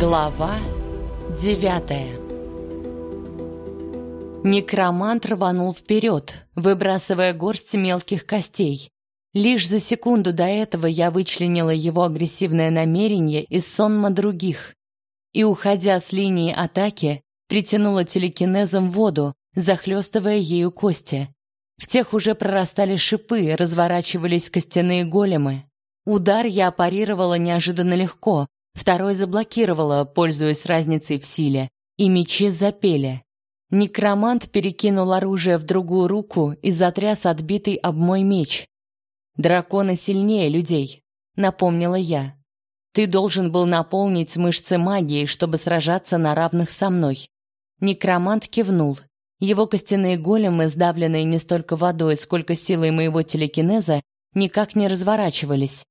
Глава девятая Некромант рванул вперед, выбрасывая горсть мелких костей. Лишь за секунду до этого я вычленила его агрессивное намерение из сонма других. И, уходя с линии атаки, притянула телекинезом воду, захлестывая ею кости. В тех уже прорастали шипы, разворачивались костяные големы. Удар я парировала неожиданно легко, второй заблокировала, пользуясь разницей в силе, и мечи запели. Некромант перекинул оружие в другую руку и затряс отбитый об мой меч. «Драконы сильнее людей», — напомнила я. «Ты должен был наполнить мышцы магией, чтобы сражаться на равных со мной». Некромант кивнул. Его костяные големы, сдавленные не столько водой, сколько силой моего телекинеза, никак не разворачивались.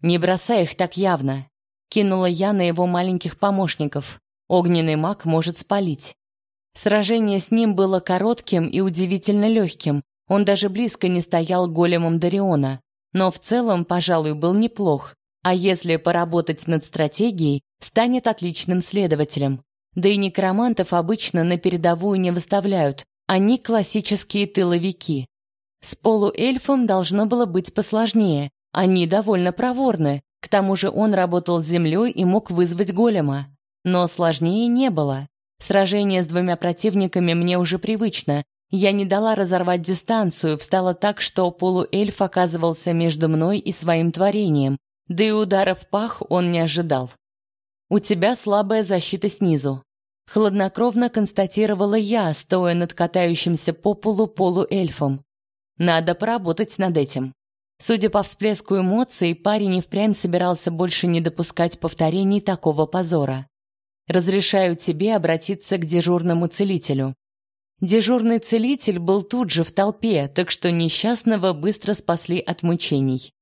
«Не бросай их так явно», — кинула я на его маленьких помощников. «Огненный маг может спалить». Сражение с ним было коротким и удивительно легким. Он даже близко не стоял големом Дариона, но в целом, пожалуй, был неплох. А если поработать над стратегией, станет отличным следователем. Да и некромантов обычно на передовую не выставляют, они классические тыловики. С полуэльфом должно было быть посложнее. Они довольно проворны. К тому же он работал с землей и мог вызвать голема. Но сложнее не было. Сражение с двумя противниками мне уже привычно. Я не дала разорвать дистанцию, встала так, что полуэльф оказывался между мной и своим творением, да и удара в пах он не ожидал. «У тебя слабая защита снизу», — хладнокровно констатировала я, стоя над катающимся по полу полуэльфом. «Надо поработать над этим». Судя по всплеску эмоций, парень и впрямь собирался больше не допускать повторений такого позора. Разрешаю тебе обратиться к дежурному целителю. Дежурный целитель был тут же в толпе, так что несчастного быстро спасли от мучений.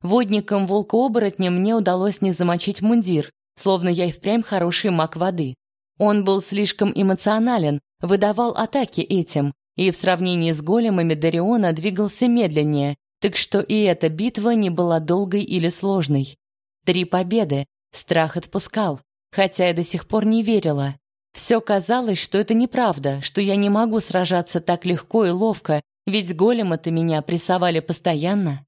Водником волка-оборотня мне удалось не замочить мундир, словно я и впрямь хороший маг воды. Он был слишком эмоционален, выдавал атаки этим, и в сравнении с големами Дариона двигался медленнее, так что и эта битва не была долгой или сложной. Три победы, страх отпускал хотя я до сих пор не верила. Все казалось, что это неправда, что я не могу сражаться так легко и ловко, ведь голема-то меня прессовали постоянно.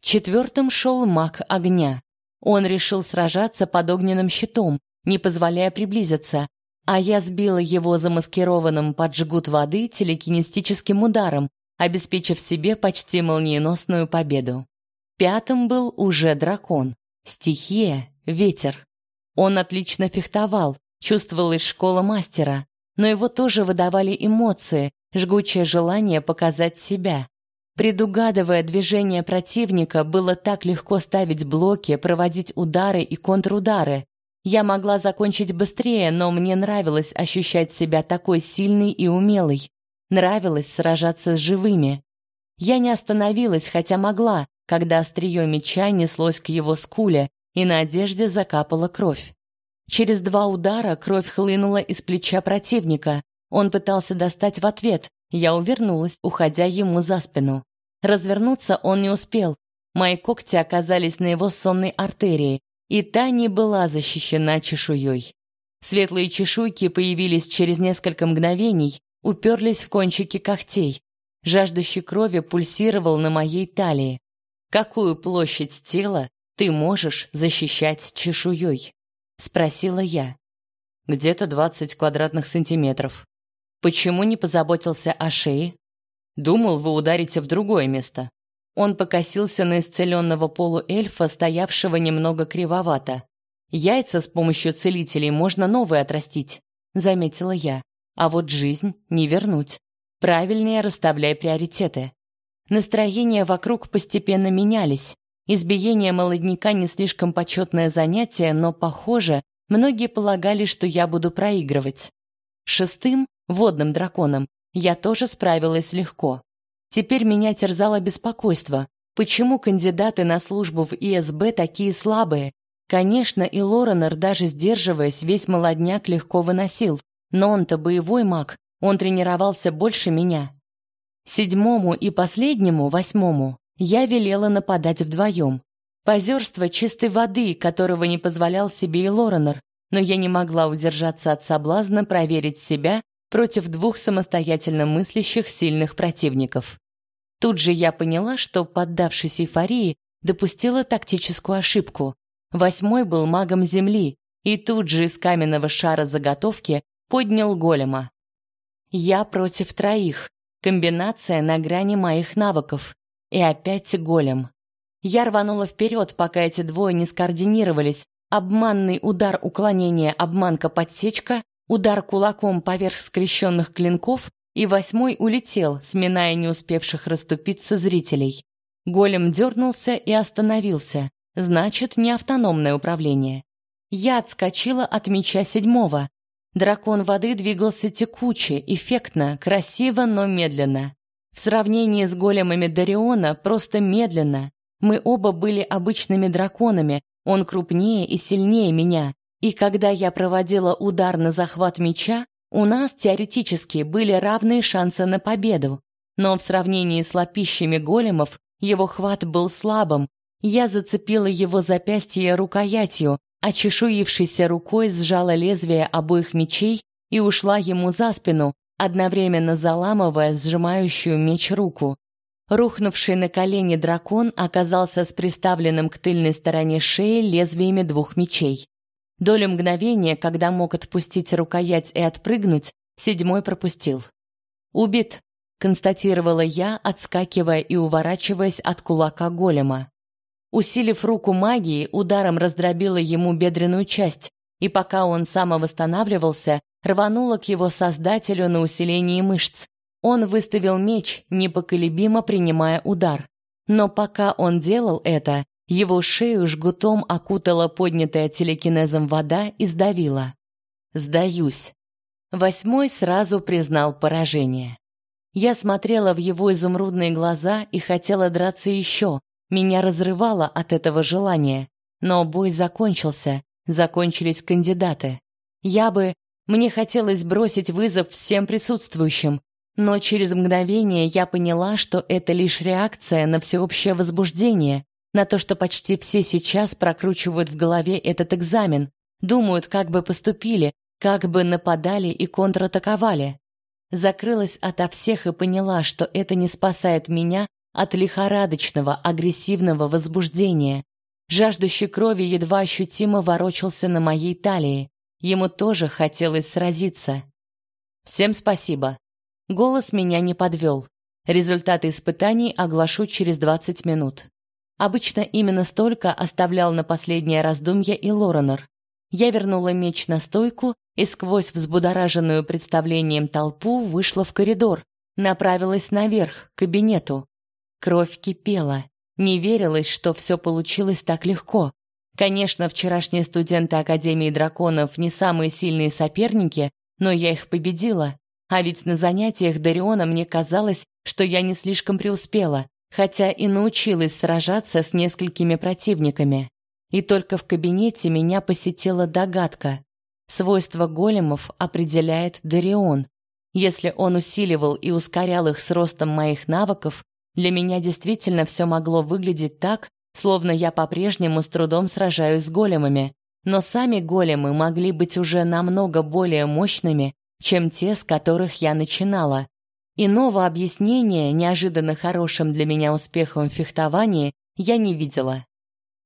Четвертым шел маг огня. Он решил сражаться под огненным щитом, не позволяя приблизиться, а я сбила его замаскированным под жгут воды телекинестическим ударом, обеспечив себе почти молниеносную победу. Пятым был уже дракон. Стихия — ветер. Он отлично фехтовал, чувствовалась школа мастера, но его тоже выдавали эмоции, жгучее желание показать себя. Предугадывая движения противника, было так легко ставить блоки, проводить удары и контрудары. Я могла закончить быстрее, но мне нравилось ощущать себя такой сильной и умелой. Нравилось сражаться с живыми. Я не остановилась, хотя могла, когда острие меча неслось к его скуле, и на одежде закапала кровь. Через два удара кровь хлынула из плеча противника. Он пытался достать в ответ. Я увернулась, уходя ему за спину. Развернуться он не успел. Мои когти оказались на его сонной артерии, и та не была защищена чешуей. Светлые чешуйки появились через несколько мгновений, уперлись в кончики когтей. Жаждущий крови пульсировал на моей талии. Какую площадь тела ты можешь защищать чешуей? Спросила я. Где-то двадцать квадратных сантиметров. Почему не позаботился о шее? Думал, вы ударите в другое место. Он покосился на исцеленного полуэльфа, стоявшего немного кривовато. Яйца с помощью целителей можно новые отрастить, заметила я. А вот жизнь не вернуть. Правильнее расставляй приоритеты. Настроения вокруг постепенно менялись. Избиение молодняка не слишком почетное занятие, но, похоже, многие полагали, что я буду проигрывать. Шестым, водным драконом, я тоже справилась легко. Теперь меня терзало беспокойство. Почему кандидаты на службу в ИСБ такие слабые? Конечно, и Лоренор, даже сдерживаясь, весь молодняк легко выносил. Но он-то боевой маг, он тренировался больше меня. Седьмому и последнему, восьмому, я велела нападать вдвоем. Позерство чистой воды, которого не позволял себе и Лоренор. но я не могла удержаться от соблазна проверить себя против двух самостоятельно мыслящих сильных противников. Тут же я поняла, что, поддавшись эйфории, допустила тактическую ошибку. Восьмой был магом Земли, и тут же из каменного шара заготовки поднял голема. Я против троих. Комбинация на грани моих навыков. И опять голем. Я рванула вперед, пока эти двое не скоординировались. Обманный удар уклонения, обманка-подсечка, удар кулаком поверх скрещенных клинков, и восьмой улетел, сминая не успевших расступиться зрителей. Голем дернулся и остановился. Значит, не автономное управление. Я отскочила от меча седьмого. Дракон воды двигался текуче, эффектно, красиво, но медленно. В сравнении с големами Дариона просто медленно. Мы оба были обычными драконами, он крупнее и сильнее меня. И когда я проводила удар на захват меча, у нас теоретически были равные шансы на победу. Но в сравнении с лапищами големов его хват был слабым. Я зацепила его запястье рукоятью, а чешуившейся рукой сжала лезвие обоих мечей и ушла ему за спину, одновременно заламывая сжимающую меч руку. Рухнувший на колени дракон оказался с приставленным к тыльной стороне шеи лезвиями двух мечей. Долю мгновения, когда мог отпустить рукоять и отпрыгнуть, седьмой пропустил. «Убит», — констатировала я, отскакивая и уворачиваясь от кулака голема. Усилив руку магией, ударом раздробила ему бедренную часть, и пока он самовосстанавливался, рванула к его создателю на усиление мышц. Он выставил меч, непоколебимо принимая удар. Но пока он делал это, его шею жгутом окутала поднятая телекинезом вода и сдавила. «Сдаюсь». Восьмой сразу признал поражение. Я смотрела в его изумрудные глаза и хотела драться еще, меня разрывало от этого желания, но бой закончился, закончились кандидаты. Я бы... Мне хотелось бросить вызов всем присутствующим, но через мгновение я поняла, что это лишь реакция на всеобщее возбуждение, на то, что почти все сейчас прокручивают в голове этот экзамен, думают, как бы поступили, как бы нападали и контратаковали. Закрылась ото всех и поняла, что это не спасает меня от лихорадочного, агрессивного возбуждения. Жаждущий крови едва ощутимо ворочался на моей талии. Ему тоже хотелось сразиться. Всем спасибо. Голос меня не подвел. Результаты испытаний оглашу через 20 минут. Обычно именно столько оставлял на последнее раздумье и Лоренор. Я вернула меч на стойку и сквозь взбудораженную представлением толпу вышла в коридор, направилась наверх, к кабинету. Кровь кипела. Не верилось, что все получилось так легко. Конечно, вчерашние студенты Академии драконов не самые сильные соперники, но я их победила. А ведь на занятиях Дариона мне казалось, что я не слишком преуспела, хотя и научилась сражаться с несколькими противниками. И только в кабинете меня посетила догадка. Свойства големов определяет Дарион. Если он усиливал и ускорял их с ростом моих навыков, для меня действительно все могло выглядеть так, словно я по-прежнему с трудом сражаюсь с големами, но сами големы могли быть уже намного более мощными, чем те, с которых я начинала. Иного объяснения неожиданно хорошим для меня успехом в фехтовании я не видела.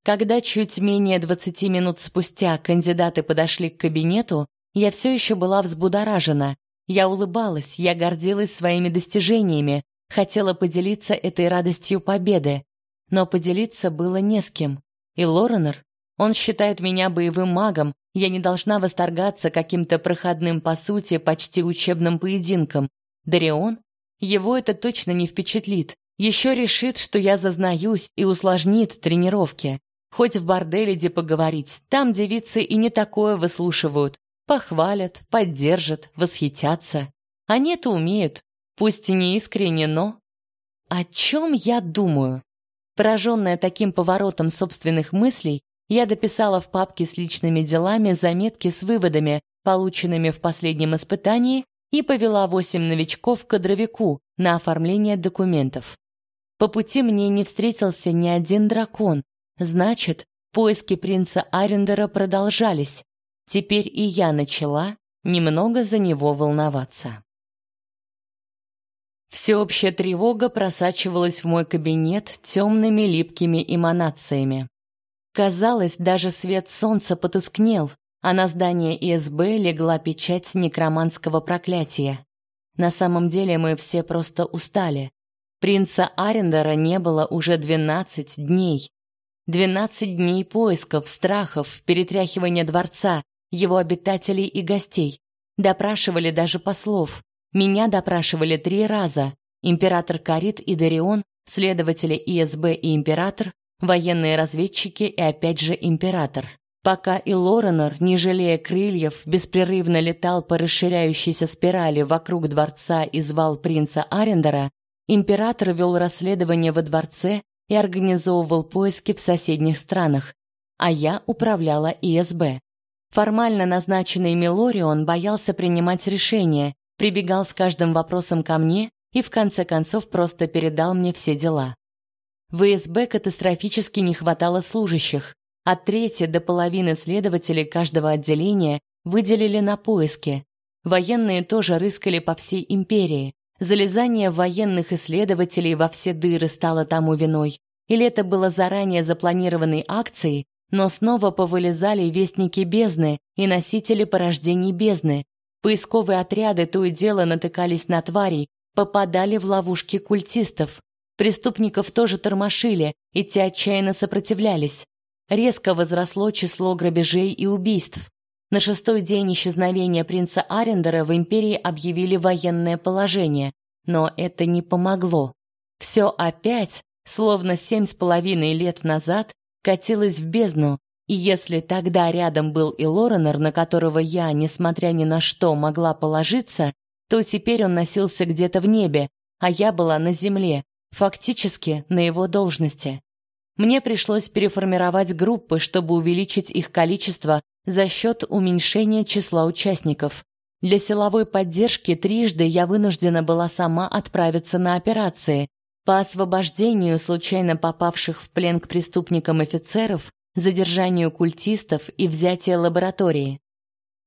Когда чуть менее 20 минут спустя кандидаты подошли к кабинету, я все еще была взбудоражена. Я улыбалась, я гордилась своими достижениями, хотела поделиться этой радостью победы, но поделиться было не с кем. И Лоренор, он считает меня боевым магом, я не должна восторгаться каким-то проходным по сути почти учебным поединком. Дарион? Его это точно не впечатлит. Еще решит, что я зазнаюсь и усложнит тренировки. Хоть в борделе где поговорить, там девицы и не такое выслушивают. Похвалят, поддержат, восхитятся. Они-то умеют, Пусть и не искренне, но... О чем я думаю? Пораженная таким поворотом собственных мыслей, я дописала в папке с личными делами заметки с выводами, полученными в последнем испытании, и повела восемь новичков к кадровику на оформление документов. По пути мне не встретился ни один дракон. Значит, поиски принца Арендера продолжались. Теперь и я начала немного за него волноваться. Всеобщая тревога просачивалась в мой кабинет темными липкими эманациями. Казалось, даже свет солнца потускнел, а на здание ИСБ легла печать некроманского проклятия. На самом деле мы все просто устали. Принца Арендера не было уже 12 дней. 12 дней поисков, страхов, перетряхивания дворца, его обитателей и гостей. Допрашивали даже послов. Меня допрашивали три раза. Император Карит и Дарион, следователи ИСБ и император, военные разведчики и опять же император. Пока и Лоренор, не жалея крыльев, беспрерывно летал по расширяющейся спирали вокруг дворца и звал принца Арендера, император вел расследование во дворце и организовывал поиски в соседних странах, а я управляла ИСБ. Формально назначенный Милорион боялся принимать решения, прибегал с каждым вопросом ко мне и в конце концов просто передал мне все дела. В ИСБ катастрофически не хватало служащих. От трети до половины следователей каждого отделения выделили на поиски. Военные тоже рыскали по всей империи. Залезание военных исследователей во все дыры стало тому виной. Или это было заранее запланированной акцией, но снова повылезали вестники бездны и носители порождений бездны. Поисковые отряды то и дело натыкались на тварей, попадали в ловушки культистов. Преступников тоже тормошили, и те отчаянно сопротивлялись. Резко возросло число грабежей и убийств. На шестой день исчезновения принца Арендера в империи объявили военное положение, но это не помогло. Все опять, словно семь с половиной лет назад, катилось в бездну, и если тогда рядом был и Лоренор, на которого я, несмотря ни на что, могла положиться, то теперь он носился где-то в небе, а я была на земле, фактически на его должности. Мне пришлось переформировать группы, чтобы увеличить их количество за счет уменьшения числа участников. Для силовой поддержки трижды я вынуждена была сама отправиться на операции по освобождению случайно попавших в плен к преступникам офицеров, задержанию культистов и взятию лаборатории.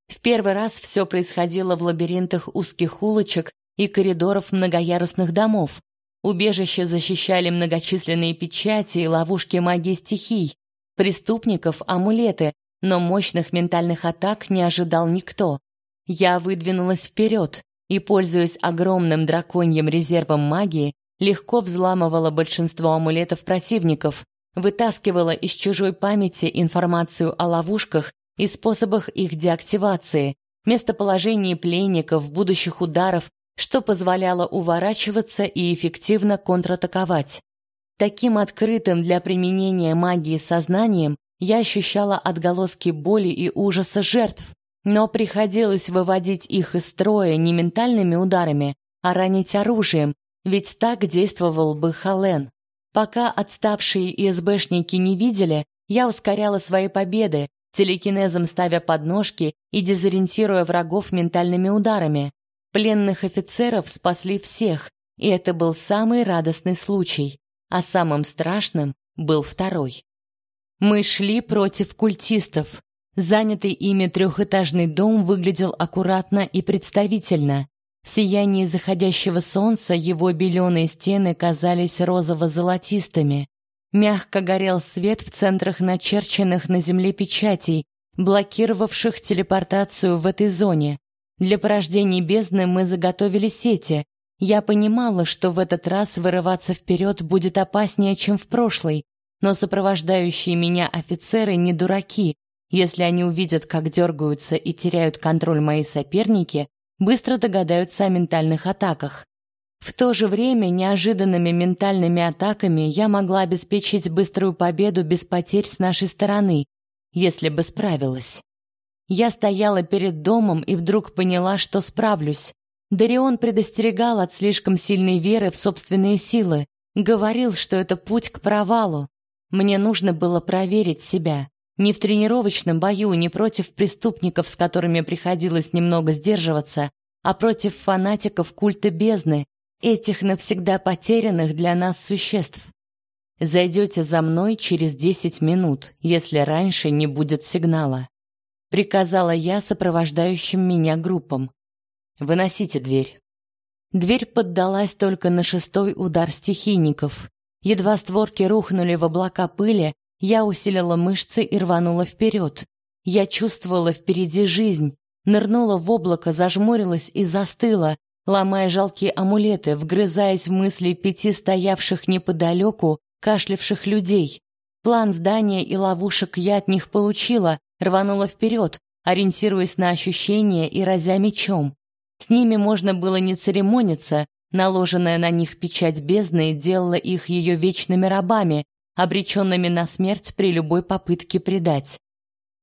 В первый раз все происходило в лабиринтах узких улочек и коридоров многоярусных домов, Убежище защищали многочисленные печати и ловушки магии стихий, преступников — амулеты, но мощных ментальных атак не ожидал никто. Я выдвинулась вперед и, пользуясь огромным драконьим резервом магии, легко взламывала большинство амулетов противников, вытаскивала из чужой памяти информацию о ловушках и способах их деактивации, местоположении пленников, будущих ударов что позволяло уворачиваться и эффективно контратаковать. Таким открытым для применения магии сознанием я ощущала отголоски боли и ужаса жертв, но приходилось выводить их из строя не ментальными ударами, а ранить оружием, ведь так действовал бы Хален. Пока отставшие ИСБшники не видели, я ускоряла свои победы, телекинезом ставя подножки и дезориентируя врагов ментальными ударами. Пленных офицеров спасли всех, и это был самый радостный случай, а самым страшным был второй. Мы шли против культистов. Занятый ими трехэтажный дом выглядел аккуратно и представительно. В сиянии заходящего солнца его беленые стены казались розово-золотистыми. Мягко горел свет в центрах начерченных на земле печатей, блокировавших телепортацию в этой зоне. Для порождения бездны мы заготовили сети. Я понимала, что в этот раз вырываться вперед будет опаснее, чем в прошлый, но сопровождающие меня офицеры не дураки. Если они увидят, как дергаются и теряют контроль мои соперники, быстро догадаются о ментальных атаках. В то же время неожиданными ментальными атаками я могла обеспечить быструю победу без потерь с нашей стороны, если бы справилась. Я стояла перед домом и вдруг поняла, что справлюсь. Дарион предостерегал от слишком сильной веры в собственные силы, говорил, что это путь к провалу. Мне нужно было проверить себя. Не в тренировочном бою, не против преступников, с которыми приходилось немного сдерживаться, а против фанатиков культа бездны, этих навсегда потерянных для нас существ. Зайдете за мной через десять минут, если раньше не будет сигнала. приказала я сопровождающим меня группам. Выносите дверь. Дверь поддалась только на шестой удар стихийников. Едва створки рухнули в облака пыли, я усилила мышцы и рванула вперед. Я чувствовала впереди жизнь, нырнула в облако, зажмурилась и застыла, ломая жалкие амулеты, вгрызаясь в мысли пяти стоявших неподалеку, кашлявших людей. План здания и ловушек я от них получила, рванула вперед, ориентируясь на ощущения и разя мечом. С ними можно было не церемониться, наложенная на них печать бездны делала их ее вечными рабами, обреченными на смерть при любой попытке предать.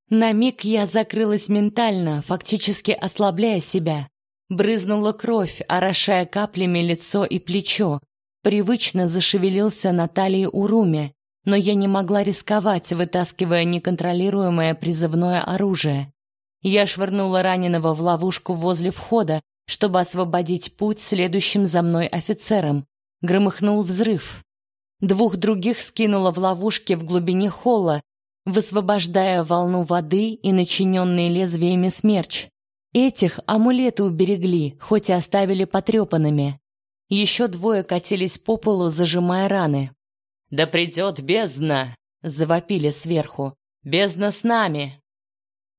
На миг я закрылась ментально, фактически ослабляя себя. Брызнула кровь, орошая каплями лицо и плечо. Привычно зашевелился на талии Уруми, но я не могла рисковать, вытаскивая неконтролируемое призывное оружие. Я швырнула раненого в ловушку возле входа, чтобы освободить путь следующим за мной офицерам. Громыхнул взрыв. Двух других скинула в ловушке в глубине холла, высвобождая волну воды и начиненные лезвиями смерч. Этих амулеты уберегли, хоть и оставили потрепанными. Еще двое катились по полу, зажимая раны. «Да придет бездна!» — завопили сверху. «Бездна с нами!»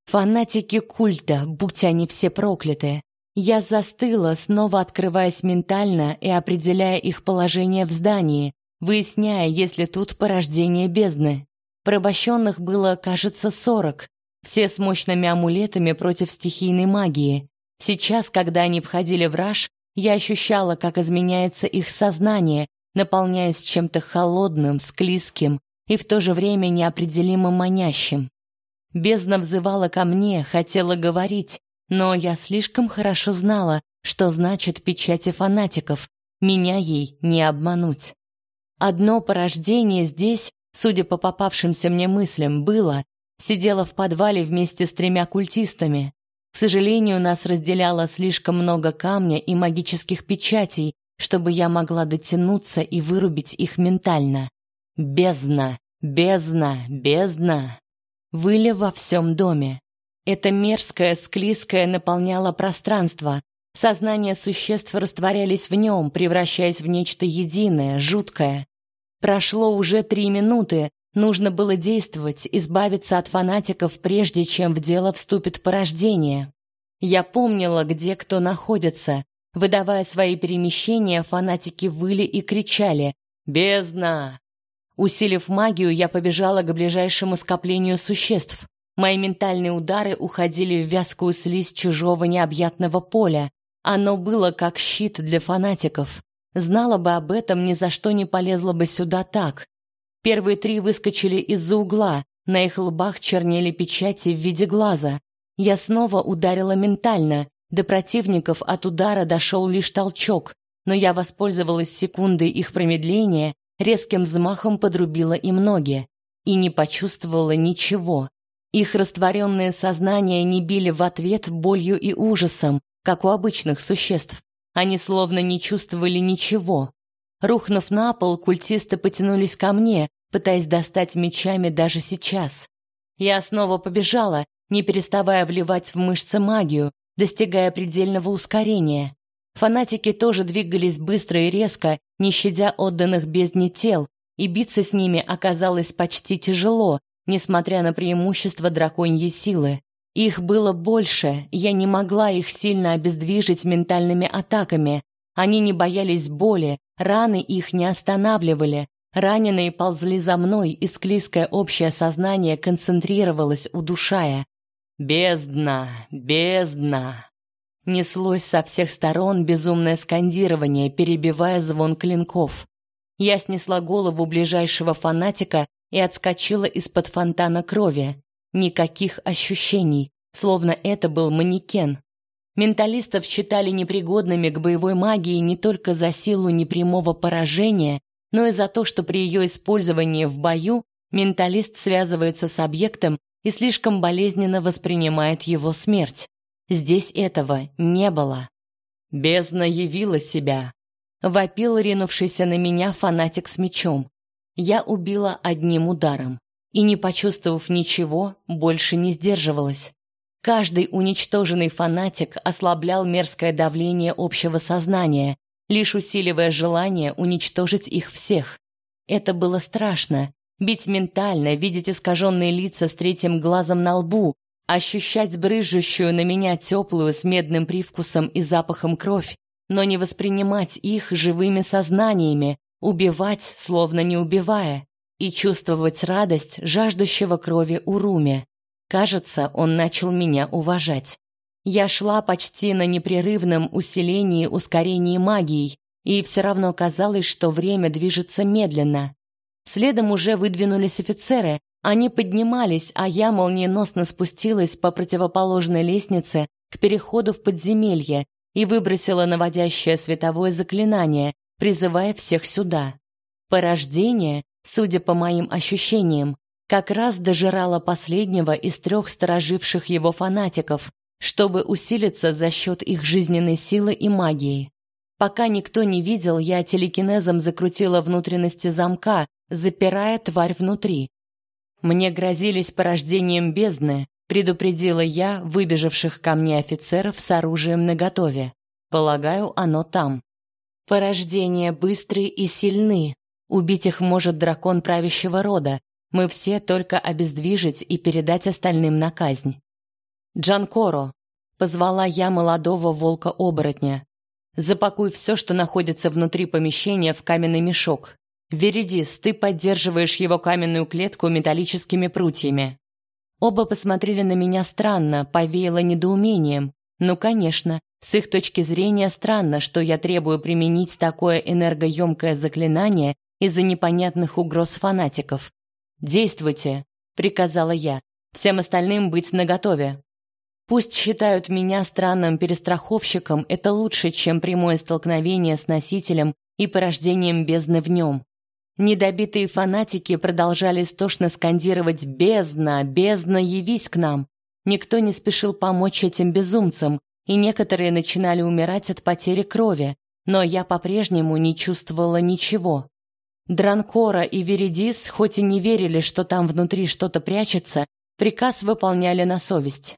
Фанатики культа, будь они все прокляты. Я застыла, снова открываясь ментально и определяя их положение в здании, выясняя, есть ли тут порождение бездны. Порабощенных было, кажется, сорок, все с мощными амулетами против стихийной магии. Сейчас, когда они входили в раж, я ощущала, как изменяется их сознание, наполняясь чем-то холодным, склизким и в то же время неопределимо манящим. Бездна взывала ко мне, хотела говорить, но я слишком хорошо знала, что значит печати фанатиков. Меня ей не обмануть. Одно порождение здесь, судя по попавшимся мне мыслям, было, сидела в подвале вместе с тремя культистами. К сожалению, нас разделяло слишком много камня и магических печатей, чтобы я могла дотянуться и вырубить их ментально. Бездна, бездна, бездна выли во всем доме. Это мерзкое, склизкое наполняло пространство. Сознания существ растворялись в нем, превращаясь в нечто единое, жуткое. Прошло уже три минуты, нужно было действовать, избавиться от фанатиков, прежде чем в дело вступит порождение. Я помнила, где кто находится. Выдавая свои перемещения, фанатики выли и кричали «Бездна! Усилив магию, я побежала к ближайшему скоплению существ. Мои ментальные удары уходили в вязкую слизь чужого необъятного поля. Оно было как щит для фанатиков. Знала бы об этом, ни за что не полезла бы сюда так. Первые три выскочили из-за угла, на их лбах чернели печати в виде глаза. Я снова ударила ментально. До противников от удара дошел лишь толчок, но я воспользовалась секундой их промедления резким взмахом подрубила им ноги и не почувствовала ничего. Их растворенные сознания не били в ответ болью и ужасом, как у обычных существ. Они словно не чувствовали ничего. Рухнув на пол, культисты потянулись ко мне, пытаясь достать мечами даже сейчас. Я снова побежала, не переставая вливать в мышцы магию, достигая предельного ускорения. Фанатики тоже двигались быстро и резко, не щадя отданных бездне тел, и биться с ними оказалось почти тяжело, несмотря на преимущество драконьей силы. Их было больше, я не могла их сильно обездвижить ментальными атаками. Они не боялись боли, раны их не останавливали. Раненые ползли за мной, и склизкое общее сознание концентрировалось, удушая. «Бездна! Бездна!» Неслось со всех сторон безумное скандирование, перебивая звон клинков. Я снесла голову ближайшего фанатика и отскочила из-под фонтана крови. Никаких ощущений, словно это был манекен. Менталистов считали непригодными к боевой магии не только за силу непрямого поражения, но и за то, что при ее использовании в бою менталист связывается с объектом и слишком болезненно воспринимает его смерть. Здесь этого не было. Бездна явила себя. Вопил ринувшийся на меня фанатик с мечом. Я убила одним ударом и, не почувствовав ничего, больше не сдерживалась. Каждый уничтоженный фанатик ослаблял мерзкое давление общего сознания, лишь усиливая желание уничтожить их всех. Это было страшно. Бить ментально, видеть искаженные лица с третьим глазом на лбу, ощущать брызжущую на меня теплую с медным привкусом и запахом кровь, но не воспринимать их живыми сознаниями, убивать, словно не убивая, и чувствовать радость жаждущего крови Уруме. Кажется, он начал меня уважать. Я шла почти на непрерывном усилении ускорении магии, и все равно казалось, что время движется медленно. Следом уже выдвинулись офицеры, они поднимались, а я молниеносно спустилась по противоположной лестнице к переходу в подземелье и выбросила наводящее световое заклинание, призывая всех сюда. Порождение, судя по моим ощущениям, как раз дожирало последнего из трех стороживших его фанатиков, чтобы усилиться за счет их жизненной силы и магии. Пока никто не видел, я телекинезом закрутила внутренности замка, запирая тварь внутри. Мне грозились порождением бездны, предупредила я выбежавших ко мне офицеров с оружием наготове. Полагаю, оно там. Порождения быстрые и сильны. Убить их может дракон правящего рода. Мы все только обездвижить и передать остальным на казнь. Джанкоро, позвала я молодого волка-оборотня. Запакуй все, что находится внутри помещения, в каменный мешок. Веридис, ты поддерживаешь его каменную клетку металлическими прутьями. Оба посмотрели на меня странно, повеяло недоумением. Ну, конечно, с их точки зрения странно, что я требую применить такое энергоемкое заклинание из-за непонятных угроз фанатиков. «Действуйте», — приказала я, — «всем остальным быть наготове». Пусть считают меня странным перестраховщиком, это лучше, чем прямое столкновение с носителем и порождением бездны в нем. Недобитые фанатики продолжали истошно скандировать «Бездна! Бездна, явись к нам!». Никто не спешил помочь этим безумцам, и некоторые начинали умирать от потери крови, но я по-прежнему не чувствовала ничего. Дранкора и Веридис, хоть и не верили, что там внутри что-то прячется, приказ выполняли на совесть.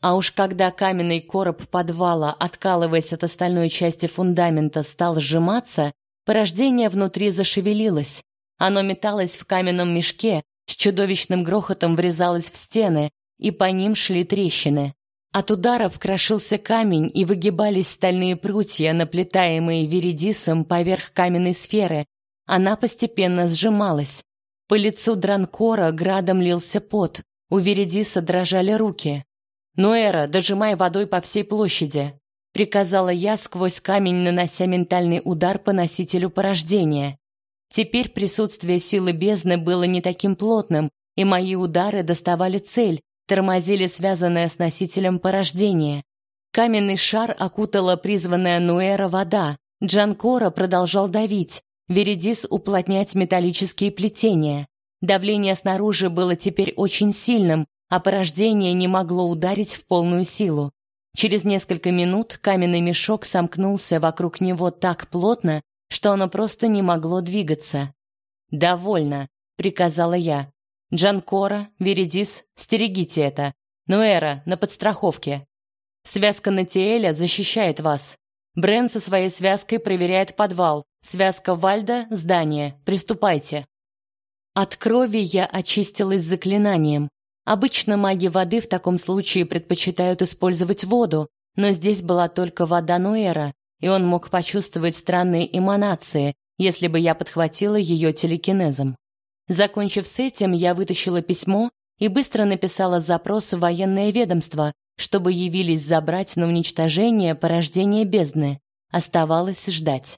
А уж когда каменный короб подвала, откалываясь от остальной части фундамента, стал сжиматься, порождение внутри зашевелилось. Оно металось в каменном мешке, с чудовищным грохотом врезалось в стены, и по ним шли трещины. От ударов крошился камень и выгибались стальные прутья, наплетаемые Веридисом поверх каменной сферы. Она постепенно сжималась. По лицу Дранкора градом лился пот. У Веридиса дрожали руки. «Ноэра, дожимай водой по всей площади», — приказала я сквозь камень, нанося ментальный удар по носителю порождения. Теперь присутствие силы бездны было не таким плотным, и мои удары доставали цель, тормозили связанное с носителем порождение. Каменный шар окутала призванная Нуэра вода. Джанкора продолжал давить, Веридис уплотнять металлические плетения. Давление снаружи было теперь очень сильным, а порождение не могло ударить в полную силу. Через несколько минут каменный мешок сомкнулся вокруг него так плотно, что оно просто не могло двигаться. «Довольно», — приказала я. «Джанкора, Веридис, стерегите это. Нуэра, на подстраховке. Связка Натиэля защищает вас. Брен со своей связкой проверяет подвал. Связка Вальда — здание. Приступайте». От крови я очистилась заклинанием. Обычно маги воды в таком случае предпочитают использовать воду, но здесь была только вода Нуэра, и он мог почувствовать странные эманации, если бы я подхватила ее телекинезом. Закончив с этим, я вытащила письмо и быстро написала запрос в военное ведомство, чтобы явились забрать на уничтожение порождение бездны. Оставалось ждать.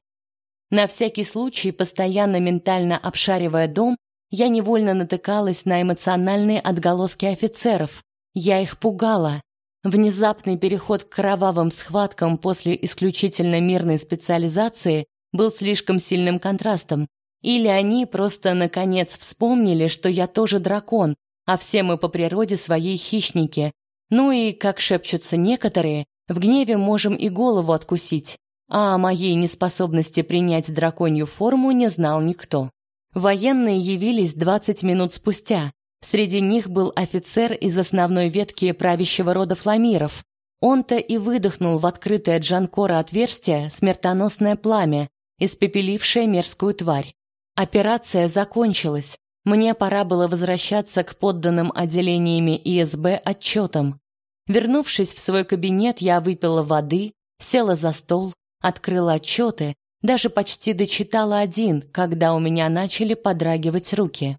На всякий случай, постоянно ментально обшаривая дом, я невольно натыкалась на эмоциональные отголоски офицеров. Я их пугала. Внезапный переход к кровавым схваткам после исключительно мирной специализации был слишком сильным контрастом. Или они просто наконец вспомнили, что я тоже дракон, а все мы по природе своей хищники. Ну и, как шепчутся некоторые, в гневе можем и голову откусить. А о моей неспособности принять драконью форму не знал никто. Военные явились 20 минут спустя. Среди них был офицер из основной ветки правящего рода фламиров. Он-то и выдохнул в открытое Джанкора отверстие смертоносное пламя, испепелившее мерзкую тварь. Операция закончилась. Мне пора было возвращаться к подданным отделениями ИСБ отчетам. Вернувшись в свой кабинет, я выпила воды, села за стол, открыла отчеты, даже почти дочитала один, когда у меня начали подрагивать руки.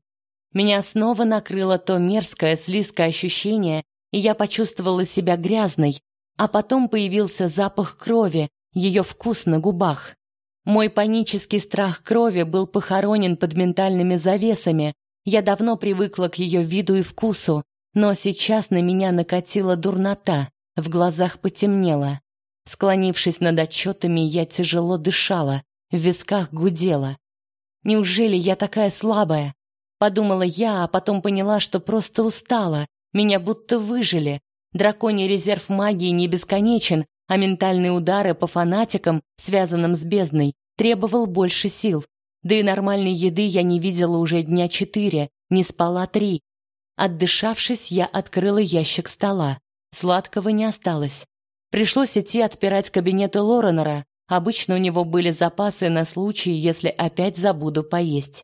Меня снова накрыло то мерзкое слизкое ощущение, и я почувствовала себя грязной, а потом появился запах крови, ее вкус на губах. Мой панический страх крови был похоронен под ментальными завесами. Я давно привыкла к ее виду и вкусу, но сейчас на меня накатила дурнота, в глазах потемнело. Склонившись над отчетами, я тяжело дышала, в висках гудела. Неужели я такая слабая? Подумала я, а потом поняла, что просто устала. Меня будто выжили. Драконий резерв магии не бесконечен, а ментальные удары по фанатикам, связанным с бездной, требовал больше сил. Да и нормальной еды я не видела уже дня четыре, не спала три. Отдышавшись, я открыла ящик стола. Сладкого не осталось. Пришлось идти отпирать кабинеты Лоренера. Обычно у него были запасы на случай, если опять забуду поесть.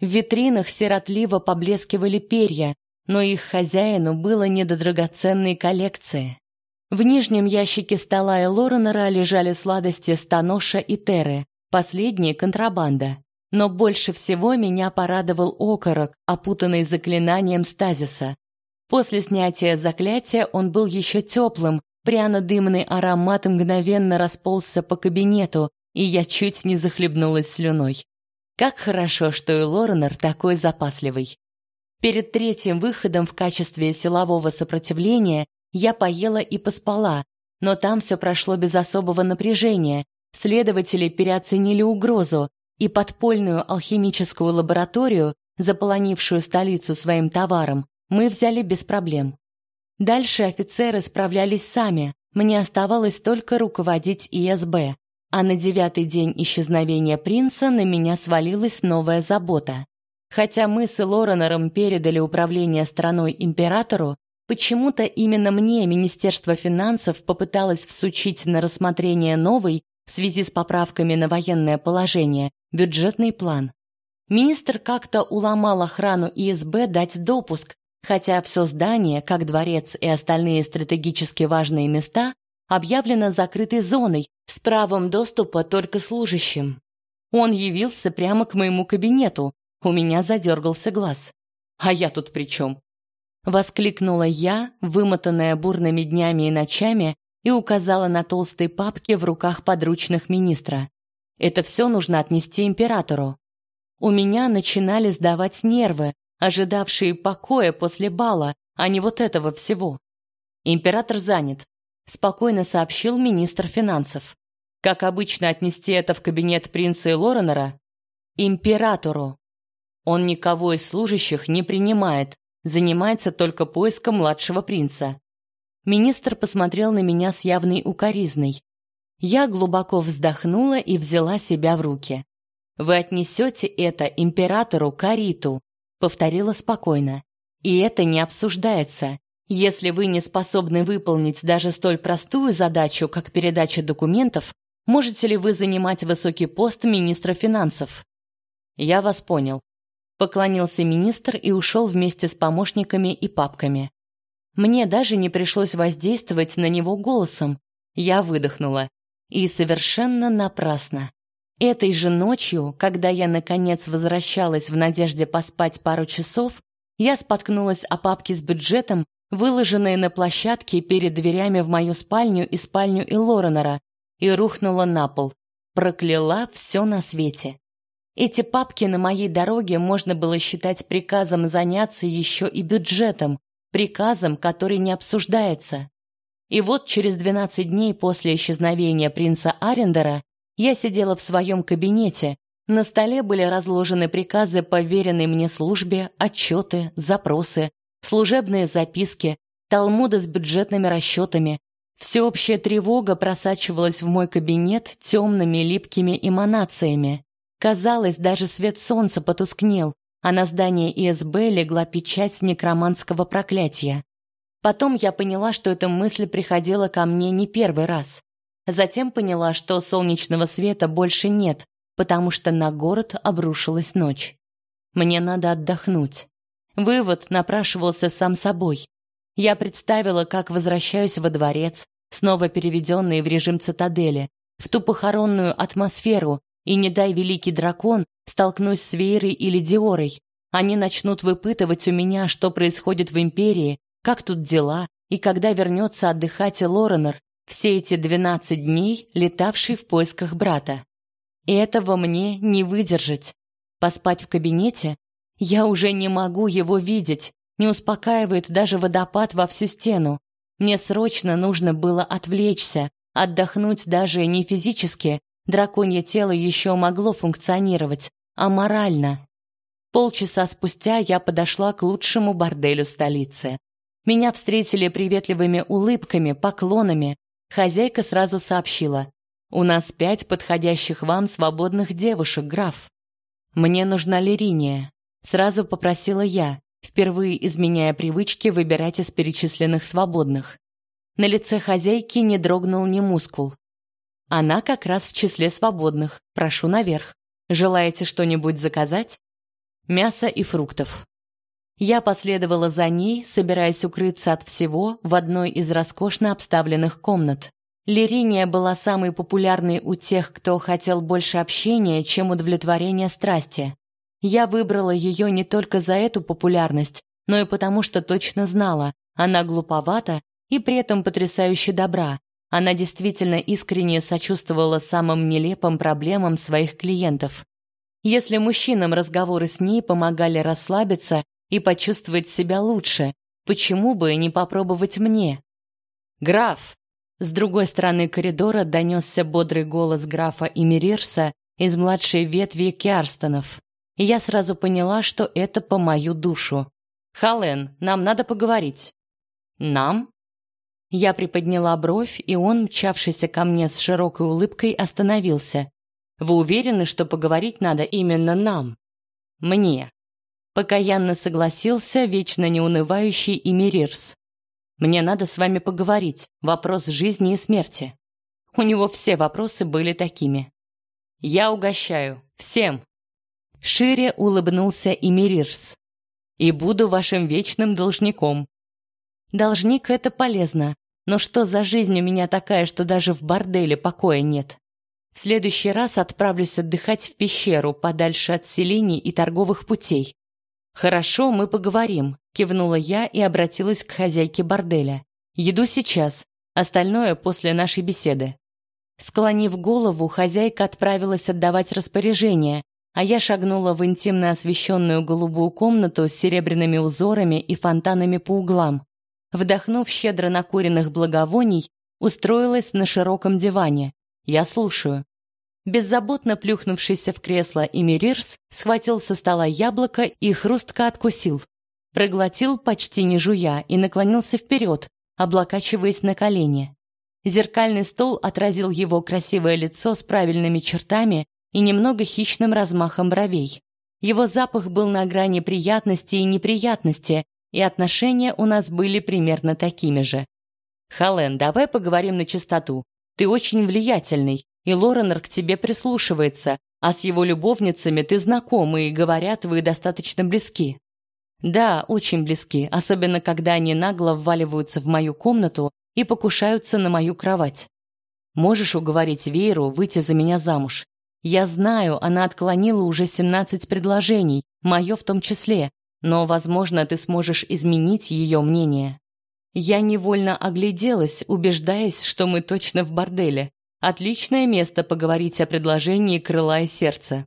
В витринах сиротливо поблескивали перья, но их хозяину было не до драгоценной коллекции. В нижнем ящике стола и лежали сладости Станоша и Теры, последние контрабанда. Но больше всего меня порадовал окорок, опутанный заклинанием стазиса. После снятия заклятия он был еще теплым, пряно-дымный аромат мгновенно расползся по кабинету, и я чуть не захлебнулась слюной. Как хорошо, что и Лоренор такой запасливый. Перед третьим выходом в качестве силового сопротивления я поела и поспала, но там все прошло без особого напряжения. Следователи переоценили угрозу, и подпольную алхимическую лабораторию, заполонившую столицу своим товаром, мы взяли без проблем. Дальше офицеры справлялись сами, мне оставалось только руководить ИСБ а на девятый день исчезновения принца на меня свалилась новая забота. Хотя мы с Лоренером передали управление страной императору, почему-то именно мне Министерство финансов попыталось всучить на рассмотрение новый, в связи с поправками на военное положение, бюджетный план. Министр как-то уломал охрану ИСБ дать допуск, хотя все здание, как дворец и остальные стратегически важные места, объявлено закрытой зоной с правом доступа только служащим. Он явился прямо к моему кабинету. У меня задергался глаз. А я тут при чем? Воскликнула я, вымотанная бурными днями и ночами, и указала на толстые папки в руках подручных министра. Это все нужно отнести императору. У меня начинали сдавать нервы, ожидавшие покоя после бала, а не вот этого всего. Император занят, спокойно сообщил министр финансов. Как обычно отнести это в кабинет принца и Лоренера? Императору. Он никого из служащих не принимает, занимается только поиском младшего принца. Министр посмотрел на меня с явной укоризной. Я глубоко вздохнула и взяла себя в руки. Вы отнесете это императору Кариту, повторила спокойно. И это не обсуждается. Если вы не способны выполнить даже столь простую задачу, как передача документов, можете ли вы занимать высокий пост министра финансов? Я вас понял. Поклонился министр и ушел вместе с помощниками и папками. Мне даже не пришлось воздействовать на него голосом. Я выдохнула. И совершенно напрасно. Этой же ночью, когда я наконец возвращалась в надежде поспать пару часов, я споткнулась о папке с бюджетом выложенные на площадке перед дверями в мою спальню и спальню Илоренера, и рухнула на пол. Прокляла все на свете. Эти папки на моей дороге можно было считать приказом заняться еще и бюджетом, приказом, который не обсуждается. И вот через 12 дней после исчезновения принца Арендера я сидела в своем кабинете. На столе были разложены приказы по веренной мне службе, отчеты, запросы, служебные записки, талмуды с бюджетными расчетами. Всеобщая тревога просачивалась в мой кабинет темными липкими эманациями. Казалось, даже свет солнца потускнел, а на здание ИСБ легла печать некроманского проклятия. Потом я поняла, что эта мысль приходила ко мне не первый раз. Затем поняла, что солнечного света больше нет, потому что на город обрушилась ночь. Мне надо отдохнуть. Вывод напрашивался сам собой. Я представила, как возвращаюсь во дворец, снова переведенный в режим цитадели, в ту похоронную атмосферу, и не дай великий дракон, столкнусь с Вейрой или Диорой. Они начнут выпытывать у меня, что происходит в империи, как тут дела, и когда вернется отдыхать Лоренор, все эти двенадцать дней летавший в поисках брата. И этого мне не выдержать. Поспать в кабинете? Я уже не могу его видеть. Не успокаивает даже водопад во всю стену. Мне срочно нужно было отвлечься, отдохнуть даже не физически. Драконье тело еще могло функционировать, а морально. Полчаса спустя я подошла к лучшему борделю столицы. Меня встретили приветливыми улыбками, поклонами. Хозяйка сразу сообщила: "У нас пять подходящих вам свободных девушек, граф. Мне нужна Лириния", сразу попросила я, впервые изменяя привычки выбирать из перечисленных свободных. На лице хозяйки не дрогнул ни мускул. Она как раз в числе свободных. Прошу наверх. Желаете что-нибудь заказать? Мясо и фруктов. Я последовала за ней, собираясь укрыться от всего в одной из роскошно обставленных комнат. Лириния была самой популярной у тех, кто хотел больше общения, чем удовлетворения страсти. Я выбрала ее не только за эту популярность, но и потому, что точно знала, она глуповата и при этом потрясающе добра. Она действительно искренне сочувствовала самым нелепым проблемам своих клиентов. Если мужчинам разговоры с ней помогали расслабиться и почувствовать себя лучше, почему бы не попробовать мне? Граф, с другой стороны коридора донесся бодрый голос графа Эмирирса из младшей ветви Киарстонов и я сразу поняла, что это по мою душу. «Хален, нам надо поговорить». «Нам?» Я приподняла бровь, и он, мчавшийся ко мне с широкой улыбкой, остановился. «Вы уверены, что поговорить надо именно нам?» «Мне». Покаянно согласился вечно неунывающий Имирирс. «Мне надо с вами поговорить. Вопрос жизни и смерти». У него все вопросы были такими. «Я угощаю. Всем!» Шире улыбнулся и Мирирс. «И буду вашим вечным должником». «Должник — это полезно, но что за жизнь у меня такая, что даже в борделе покоя нет?» В следующий раз отправлюсь отдыхать в пещеру, подальше от селений и торговых путей. «Хорошо, мы поговорим», — кивнула я и обратилась к хозяйке борделя. «Еду сейчас, остальное после нашей беседы». Склонив голову, хозяйка отправилась отдавать распоряжение, а я шагнула в интимно освещенную голубую комнату с серебряными узорами и фонтанами по углам. Вдохнув щедро накуренных благовоний, устроилась на широком диване. Я слушаю. Беззаботно плюхнувшийся в кресло Эмирирс схватил со стола яблоко и хрустко откусил. Проглотил почти не жуя и наклонился вперед, облокачиваясь на колени. Зеркальный стол отразил его красивое лицо с правильными чертами и немного хищным размахом бровей. Его запах был на грани приятности и неприятности, и отношения у нас были примерно такими же. Хален, давай поговорим на чистоту. Ты очень влиятельный, и Лоренор к тебе прислушивается, а с его любовницами ты знаком, и, говорят, вы достаточно близки. Да, очень близки, особенно когда они нагло вваливаются в мою комнату и покушаются на мою кровать. Можешь уговорить Вейру выйти за меня замуж? Я знаю, она отклонила уже 17 предложений, мое в том числе, но, возможно, ты сможешь изменить ее мнение. Я невольно огляделась, убеждаясь, что мы точно в борделе. Отличное место поговорить о предложении крыла и сердца.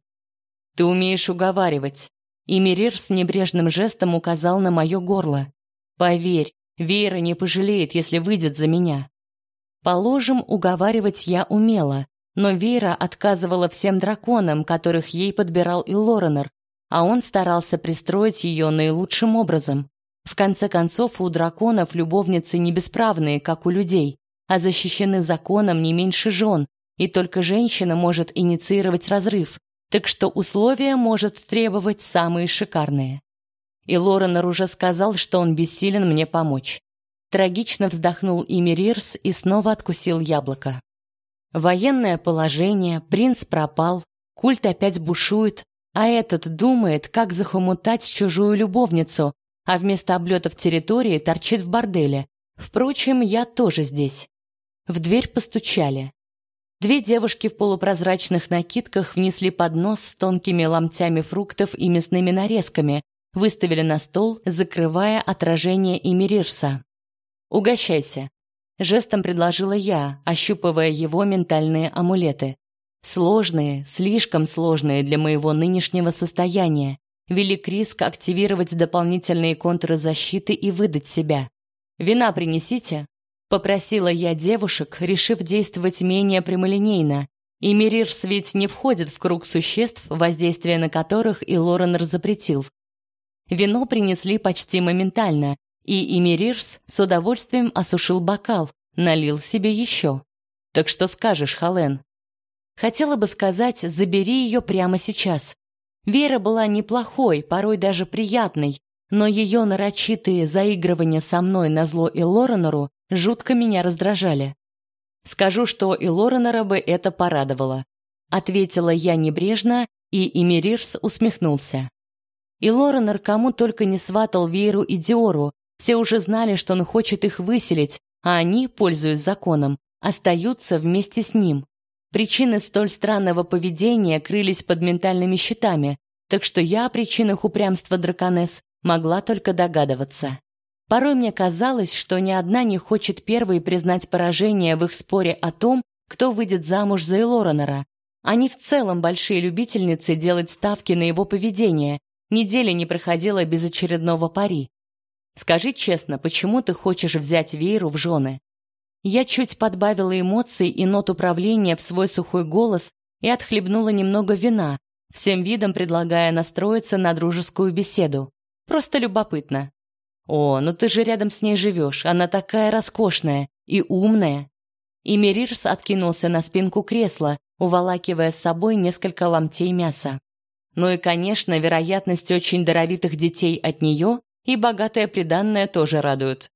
Ты умеешь уговаривать. И Мирир с небрежным жестом указал на мое горло. Поверь, Вера не пожалеет, если выйдет за меня. Положим, уговаривать я умела, но Вера отказывала всем драконам, которых ей подбирал и Лоренор, а он старался пристроить ее наилучшим образом. В конце концов, у драконов любовницы не бесправные, как у людей, а защищены законом не меньше жен, и только женщина может инициировать разрыв. так что условия может требовать самые шикарные. И Лоренор уже сказал, что он бессилен мне помочь. Трагично вздохнул Имирирс и снова откусил яблоко. Военное положение, принц пропал, культ опять бушует, а этот думает, как захомутать чужую любовницу, а вместо облетов территории торчит в борделе. Впрочем, я тоже здесь. В дверь постучали. Две девушки в полупрозрачных накидках внесли поднос с тонкими ломтями фруктов и мясными нарезками, выставили на стол, закрывая отражение Имирирса. «Угощайся», — жестом предложила я, ощупывая его ментальные амулеты. Сложные, слишком сложные для моего нынешнего состояния. Велик риск активировать дополнительные контуры защиты и выдать себя. «Вина принесите», Попросила я девушек, решив действовать менее прямолинейно. И Мирирс ведь не входит в круг существ, воздействие на которых и Лоренор запретил. Вино принесли почти моментально, и Имирирс с удовольствием осушил бокал, налил себе еще. Так что скажешь, Хален? Хотела бы сказать, забери ее прямо сейчас. Вера была неплохой, порой даже приятной, но ее нарочитые заигрывания со мной на зло и Лоренору жутко меня раздражали. Скажу, что и Лоренера бы это порадовало. Ответила я небрежно, и Эмирирс усмехнулся. И Лоренер кому только не сватал Вейру и Диору, все уже знали, что он хочет их выселить, а они, пользуясь законом, остаются вместе с ним. Причины столь странного поведения крылись под ментальными щитами, так что я о причинах упрямства драконесс могла только догадываться. Порой мне казалось, что ни одна не хочет первой признать поражение в их споре о том, кто выйдет замуж за Элоренера. Они в целом большие любительницы делать ставки на его поведение. Недели не проходила без очередного пари. Скажи честно, почему ты хочешь взять Вейру в жены? Я чуть подбавила эмоций и нот управления в свой сухой голос и отхлебнула немного вина, всем видом предлагая настроиться на дружескую беседу. Просто любопытно. О, ну ты же рядом с ней живешь, она такая роскошная и умная. И Мерирс откинулся на спинку кресла, уволакивая с собой несколько ломтей мяса. Ну и, конечно, вероятность очень даровитых детей от нее и богатое приданное тоже радуют.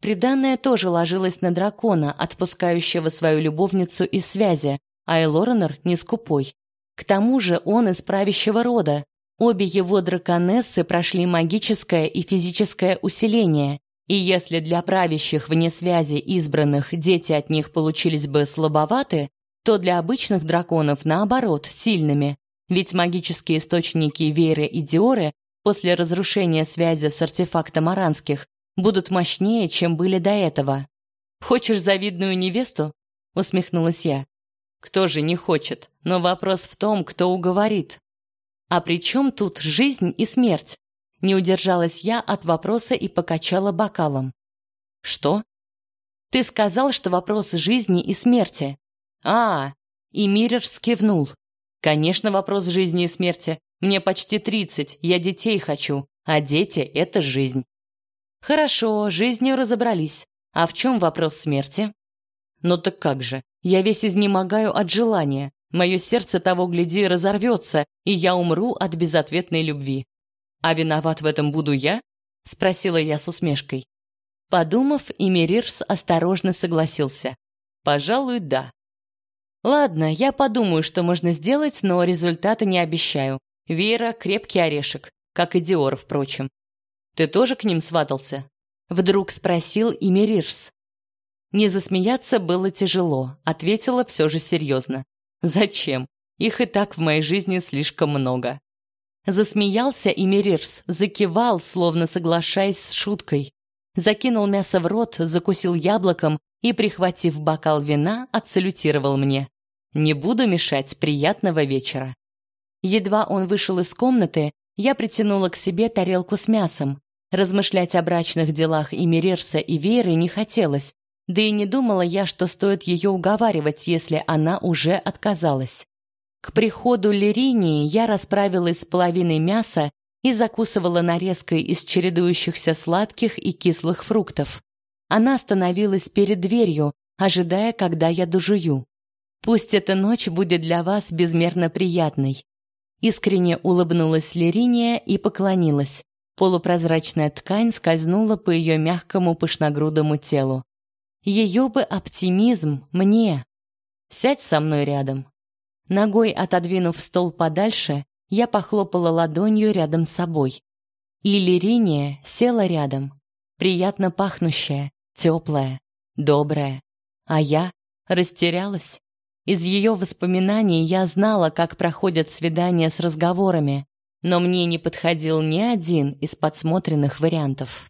Приданное тоже ложилось на дракона, отпускающего свою любовницу из связи, а Элоренор не скупой. К тому же он из правящего рода, Обе его драконессы прошли магическое и физическое усиление, и если для правящих вне связи избранных дети от них получились бы слабоваты, то для обычных драконов, наоборот, сильными. Ведь магические источники Веры и Диоры после разрушения связи с артефактом Аранских будут мощнее, чем были до этого. «Хочешь завидную невесту?» — усмехнулась я. «Кто же не хочет? Но вопрос в том, кто уговорит». А при чем тут жизнь и смерть? Не удержалась я от вопроса и покачала бокалом. Что? Ты сказал, что вопрос жизни и смерти. А, и Мирер скивнул. Конечно, вопрос жизни и смерти. Мне почти тридцать, я детей хочу, а дети — это жизнь. Хорошо, жизнью разобрались. А в чем вопрос смерти? Ну так как же, я весь изнемогаю от желания. Мое сердце того гляди разорвется, и я умру от безответной любви. А виноват в этом буду я? спросила я с усмешкой. Подумав, Имерирс осторожно согласился. Пожалуй, да. Ладно, я подумаю, что можно сделать, но результата не обещаю. Вера крепкий орешек, как и Диор, впрочем. Ты тоже к ним сватался? Вдруг спросил Имерирс. Не засмеяться было тяжело, ответила все же серьезно. Зачем? Их и так в моей жизни слишком много. Засмеялся и Мерирс, закивал, словно соглашаясь с шуткой. Закинул мясо в рот, закусил яблоком и, прихватив бокал вина, отсалютировал мне. «Не буду мешать, приятного вечера». Едва он вышел из комнаты, я притянула к себе тарелку с мясом. Размышлять о брачных делах и Мерирса, и Веры не хотелось, да и не думала я, что стоит ее уговаривать, если она уже отказалась. К приходу Лиринии я расправилась с половиной мяса и закусывала нарезкой из чередующихся сладких и кислых фруктов. Она остановилась перед дверью, ожидая, когда я дожую. Пусть эта ночь будет для вас безмерно приятной. Искренне улыбнулась Лириния и поклонилась. Полупрозрачная ткань скользнула по ее мягкому пышногрудому телу. Ее бы оптимизм мне. Сядь со мной рядом. Ногой отодвинув стол подальше, я похлопала ладонью рядом с собой. И Лириния села рядом. Приятно пахнущая, теплая, добрая. А я растерялась. Из ее воспоминаний я знала, как проходят свидания с разговорами, но мне не подходил ни один из подсмотренных вариантов.